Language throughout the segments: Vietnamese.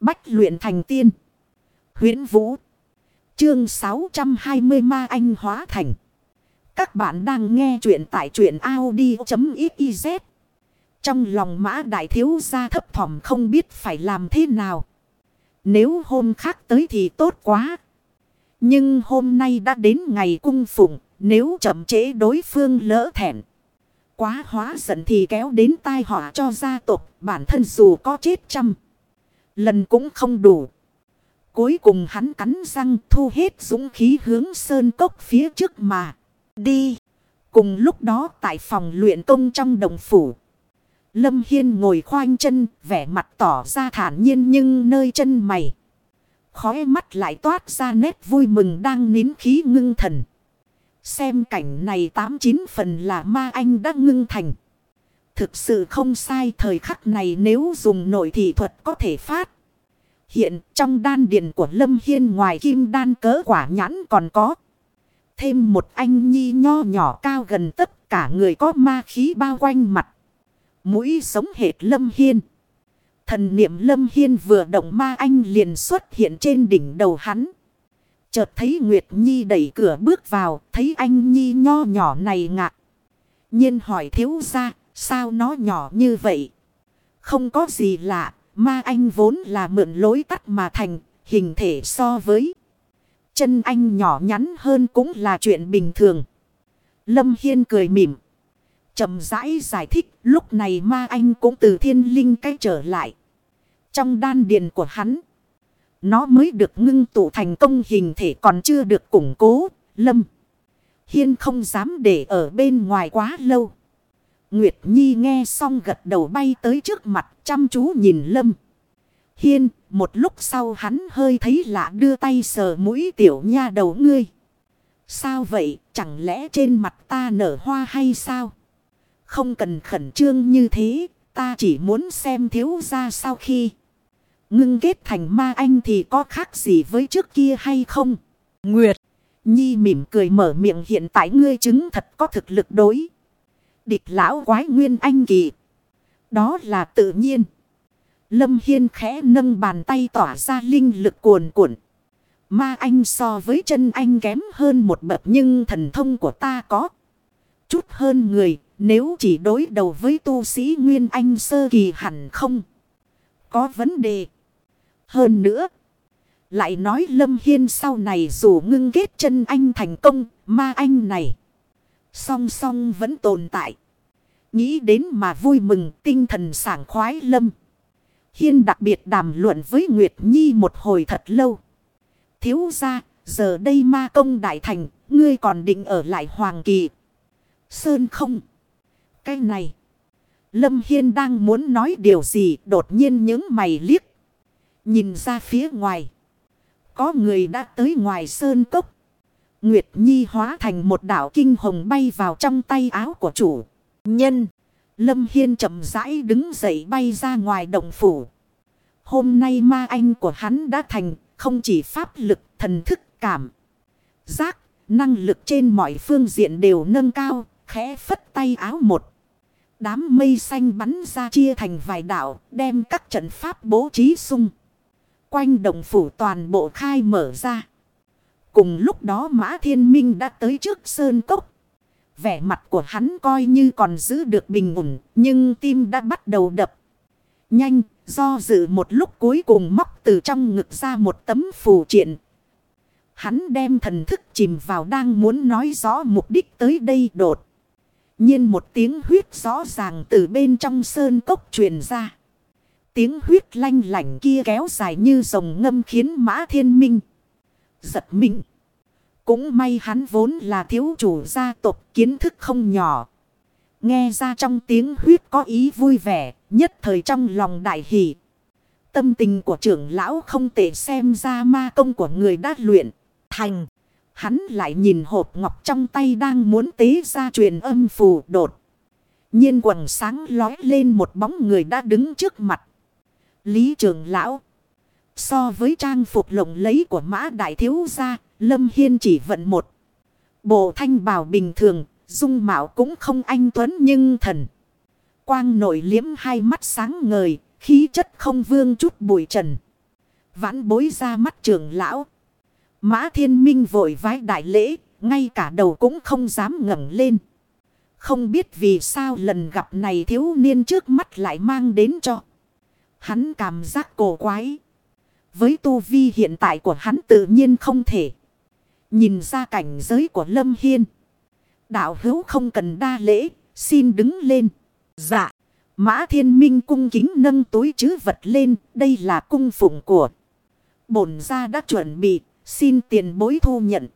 Bách luyện thành tiên. huyễn Vũ. Chương 620 Ma Anh Hóa Thành. Các bạn đang nghe truyện tại truyện Audi.xyz. Trong lòng mã đại thiếu gia thấp thỏm không biết phải làm thế nào. Nếu hôm khác tới thì tốt quá. Nhưng hôm nay đã đến ngày cung phụng. Nếu chậm chế đối phương lỡ thẹn. Quá hóa giận thì kéo đến tai họa cho gia tộc. Bản thân dù có chết trăm. Lần cũng không đủ. Cuối cùng hắn cắn răng thu hết dũng khí hướng sơn cốc phía trước mà. Đi. Cùng lúc đó tại phòng luyện công trong đồng phủ. Lâm Hiên ngồi khoanh chân, vẻ mặt tỏ ra thản nhiên nhưng nơi chân mày. Khói mắt lại toát ra nét vui mừng đang nín khí ngưng thần. Xem cảnh này tám chín phần là ma anh đã ngưng thành. Thực sự không sai thời khắc này nếu dùng nội thị thuật có thể phát. Hiện trong đan điền của Lâm Hiên ngoài kim đan cỡ quả nhãn còn có. Thêm một anh nhi nho nhỏ cao gần tất cả người có ma khí bao quanh mặt. Mũi sống hệt Lâm Hiên. Thần niệm Lâm Hiên vừa động ma anh liền xuất hiện trên đỉnh đầu hắn. Chợt thấy Nguyệt Nhi đẩy cửa bước vào, thấy anh Nhi nho nhỏ này ngạc. nhiên hỏi thiếu ra, sao nó nhỏ như vậy? Không có gì lạ, ma anh vốn là mượn lối tắt mà thành, hình thể so với. Chân anh nhỏ nhắn hơn cũng là chuyện bình thường. Lâm Hiên cười mỉm chậm rãi giải thích lúc này ma anh cũng từ thiên linh cách trở lại. Trong đan điền của hắn. Nó mới được ngưng tụ thành công hình thể còn chưa được củng cố. Lâm. Hiên không dám để ở bên ngoài quá lâu. Nguyệt Nhi nghe xong gật đầu bay tới trước mặt chăm chú nhìn Lâm. Hiên, một lúc sau hắn hơi thấy lạ đưa tay sờ mũi tiểu nha đầu ngươi. Sao vậy, chẳng lẽ trên mặt ta nở hoa hay sao? Không cần khẩn trương như thế, ta chỉ muốn xem thiếu ra sau khi. Ngưng kết thành ma anh thì có khác gì với trước kia hay không? Nguyệt, Nhi mỉm cười mở miệng hiện tại ngươi chứng thật có thực lực đối. Địch lão quái nguyên anh kỳ. Đó là tự nhiên. Lâm Hiên khẽ nâng bàn tay tỏa ra linh lực cuồn cuộn. Ma anh so với chân anh kém hơn một bậc nhưng thần thông của ta có. Chút hơn người nếu chỉ đối đầu với tu sĩ Nguyên Anh sơ kỳ hẳn không. Có vấn đề. Hơn nữa. Lại nói Lâm Hiên sau này dù ngưng kết chân anh thành công. Ma anh này. Song song vẫn tồn tại. Nghĩ đến mà vui mừng tinh thần sảng khoái Lâm. Hiên đặc biệt đàm luận với Nguyệt Nhi một hồi thật lâu. Thiếu ra, giờ đây ma công đại thành, ngươi còn định ở lại Hoàng Kỳ. Sơn không? Cái này. Lâm Hiên đang muốn nói điều gì đột nhiên những mày liếc. Nhìn ra phía ngoài. Có người đã tới ngoài sơn cốc. Nguyệt Nhi hóa thành một đảo kinh hồng bay vào trong tay áo của chủ. Nhân. Lâm Hiên chậm rãi đứng dậy bay ra ngoài động phủ. Hôm nay ma anh của hắn đã thành không chỉ pháp lực thần thức cảm. Giác, năng lực trên mọi phương diện đều nâng cao, khẽ phất tay áo một. Đám mây xanh bắn ra chia thành vài đảo, đem các trận pháp bố trí sung. Quanh đồng phủ toàn bộ khai mở ra. Cùng lúc đó Mã Thiên Minh đã tới trước sơn cốc. Vẻ mặt của hắn coi như còn giữ được bình ổn, nhưng tim đã bắt đầu đập. Nhanh, do dự một lúc cuối cùng móc từ trong ngực ra một tấm phù triện. Hắn đem thần thức chìm vào đang muốn nói rõ mục đích tới đây đột nhiên một tiếng huyết rõ ràng từ bên trong sơn cốc truyền ra. Tiếng huyết lanh lảnh kia kéo dài như dòng ngâm khiến mã thiên minh. Giật mình. Cũng may hắn vốn là thiếu chủ gia tộc kiến thức không nhỏ. Nghe ra trong tiếng huyết có ý vui vẻ, nhất thời trong lòng đại hỷ. Tâm tình của trưởng lão không thể xem ra ma công của người đã luyện. Thành. Hắn lại nhìn hộp ngọc trong tay đang muốn tế ra truyền âm phù đột. nhiên quần sáng lói lên một bóng người đã đứng trước mặt. Lý trưởng lão. So với trang phục lộng lấy của mã đại thiếu gia, Lâm Hiên chỉ vận một. Bộ thanh bào bình thường, dung mạo cũng không anh tuấn nhưng thần. Quang nổi liếm hai mắt sáng ngời, khí chất không vương chút bụi trần. Vãn bối ra mắt trưởng lão. Mã thiên minh vội vái đại lễ, ngay cả đầu cũng không dám ngẩng lên. Không biết vì sao lần gặp này thiếu niên trước mắt lại mang đến cho. Hắn cảm giác cổ quái. Với tu vi hiện tại của hắn tự nhiên không thể. Nhìn ra cảnh giới của Lâm Hiên. Đạo hữu không cần đa lễ, xin đứng lên. Dạ, Mã Thiên Minh cung kính nâng túi chứ vật lên, đây là cung phụng của. Bổn ra đã chuẩn bị, xin tiền bối thu nhận.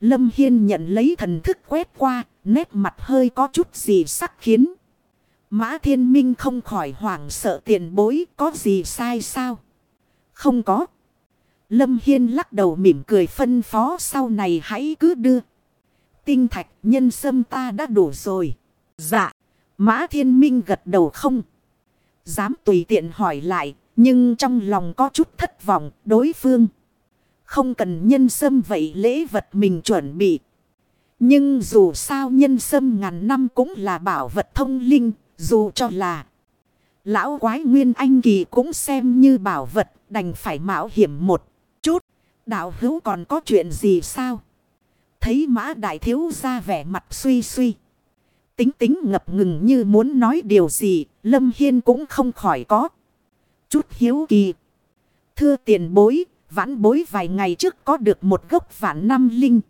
Lâm Hiên nhận lấy thần thức quét qua, nét mặt hơi có chút gì sắc khiến. Mã Thiên Minh không khỏi hoảng sợ tiền bối có gì sai sao? Không có. Lâm Hiên lắc đầu mỉm cười phân phó sau này hãy cứ đưa. Tinh thạch nhân sâm ta đã đủ rồi. Dạ. Mã Thiên Minh gật đầu không. Dám tùy tiện hỏi lại. Nhưng trong lòng có chút thất vọng, đối phương. Không cần nhân sâm vậy lễ vật mình chuẩn bị. Nhưng dù sao nhân sâm ngàn năm cũng là bảo vật thông linh. Dù cho là lão quái nguyên anh kỳ cũng xem như bảo vật đành phải mạo hiểm một chút. Đạo hữu còn có chuyện gì sao? Thấy mã đại thiếu ra vẻ mặt suy suy. Tính tính ngập ngừng như muốn nói điều gì, Lâm Hiên cũng không khỏi có. Chút hiếu kỳ. Thưa tiền bối, vãn bối vài ngày trước có được một gốc vạn năm linh.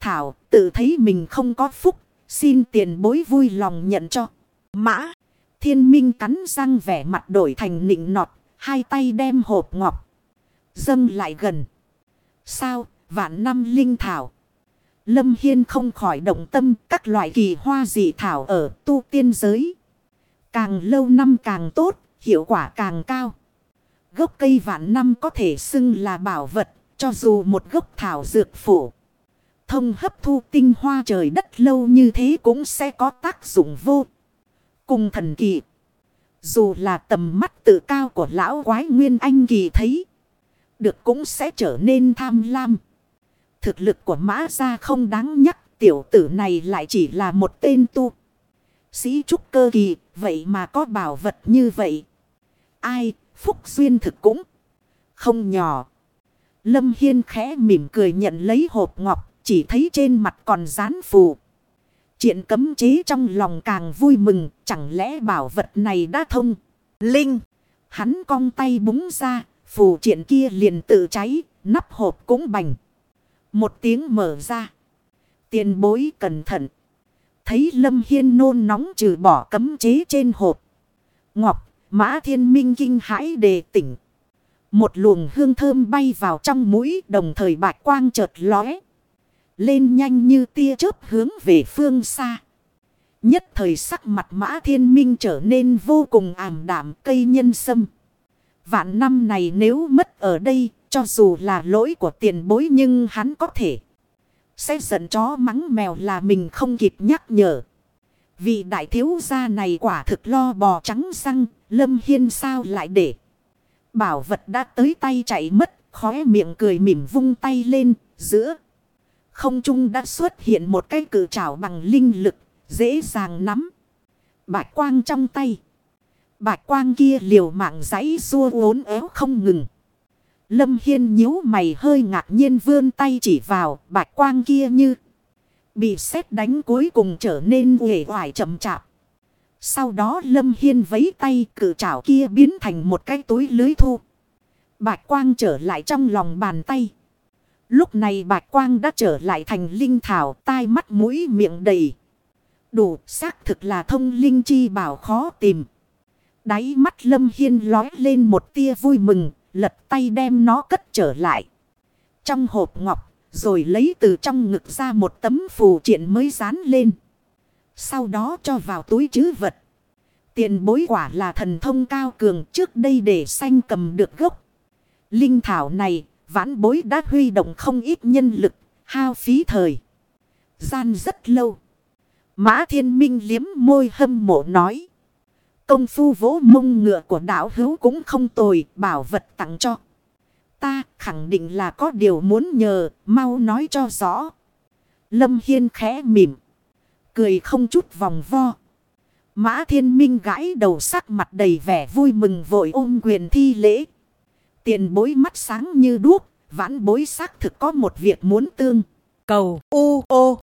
Thảo tự thấy mình không có phúc, xin tiền bối vui lòng nhận cho. Mã, thiên minh cắn răng vẻ mặt đổi thành nịnh nọt, hai tay đem hộp ngọc. Dâng lại gần. Sao, vạn năm linh thảo. Lâm Hiên không khỏi động tâm các loại kỳ hoa dị thảo ở tu tiên giới. Càng lâu năm càng tốt, hiệu quả càng cao. Gốc cây vạn năm có thể xưng là bảo vật, cho dù một gốc thảo dược phủ. Thông hấp thu tinh hoa trời đất lâu như thế cũng sẽ có tác dụng vô. Cùng thần kỳ. Dù là tầm mắt tự cao của lão quái nguyên anh kỳ thấy. Được cũng sẽ trở nên tham lam. Thực lực của mã gia không đáng nhắc. Tiểu tử này lại chỉ là một tên tu. Sĩ trúc cơ kỳ. Vậy mà có bảo vật như vậy. Ai, phúc duyên thực cũng không nhỏ. Lâm Hiên khẽ mỉm cười nhận lấy hộp ngọc. Chỉ thấy trên mặt còn dán phù. Chuyện cấm chế trong lòng càng vui mừng. Chẳng lẽ bảo vật này đã thông. Linh. Hắn cong tay búng ra. Phù triện kia liền tự cháy. Nắp hộp cũng bành. Một tiếng mở ra. Tiền bối cẩn thận. Thấy Lâm Hiên nôn nóng trừ bỏ cấm chế trên hộp. Ngọc. Mã thiên minh kinh hãi đề tỉnh. Một luồng hương thơm bay vào trong mũi, đồng thời bạch quang chợt lóe. Lên nhanh như tia chớp hướng về phương xa. Nhất thời sắc mặt mã thiên minh trở nên vô cùng ảm đạm cây nhân sâm. Vạn năm này nếu mất ở đây, cho dù là lỗi của tiền bối nhưng hắn có thể. Sẽ giận chó mắng mèo là mình không kịp nhắc nhở. Vị đại thiếu gia này quả thực lo bò trắng răng, lâm hiên sao lại để. Bảo vật đã tới tay chạy mất, khóe miệng cười mỉm vung tay lên, giữa. Không trung đã xuất hiện một cái cử trảo bằng linh lực, dễ dàng nắm. Bạch quang trong tay. Bạch quang kia liều mạng giấy xua uốn éo không ngừng. Lâm Hiên nhíu mày hơi ngạc nhiên vươn tay chỉ vào bạch quang kia như. Bị xét đánh cuối cùng trở nên uể oải chậm chạp. Sau đó Lâm Hiên vấy tay cử trảo kia biến thành một cái túi lưới thu. Bạch quang trở lại trong lòng bàn tay. Lúc này bạch quang đã trở lại thành linh thảo tai mắt mũi miệng đầy. Đủ xác thực là thông linh chi bảo khó tìm. Đáy mắt Lâm Hiên lói lên một tia vui mừng, lật tay đem nó cất trở lại. Trong hộp ngọc, rồi lấy từ trong ngực ra một tấm phù triện mới dán lên. Sau đó cho vào túi chứ vật. Tiền bối quả là thần thông cao cường trước đây để sanh cầm được gốc. Linh thảo này, vãn bối đã huy động không ít nhân lực, hao phí thời. Gian rất lâu. Mã thiên minh liếm môi hâm mộ nói. Công phu vỗ mông ngựa của đảo hữu cũng không tồi, bảo vật tặng cho. Ta khẳng định là có điều muốn nhờ, mau nói cho rõ. Lâm Hiên khẽ mỉm. Cười không chút vòng vo. Mã thiên minh gãi đầu sắc mặt đầy vẻ vui mừng vội ôm quyền thi lễ. Tiền bối mắt sáng như đuốc. Vãn bối xác thực có một việc muốn tương. Cầu U ô.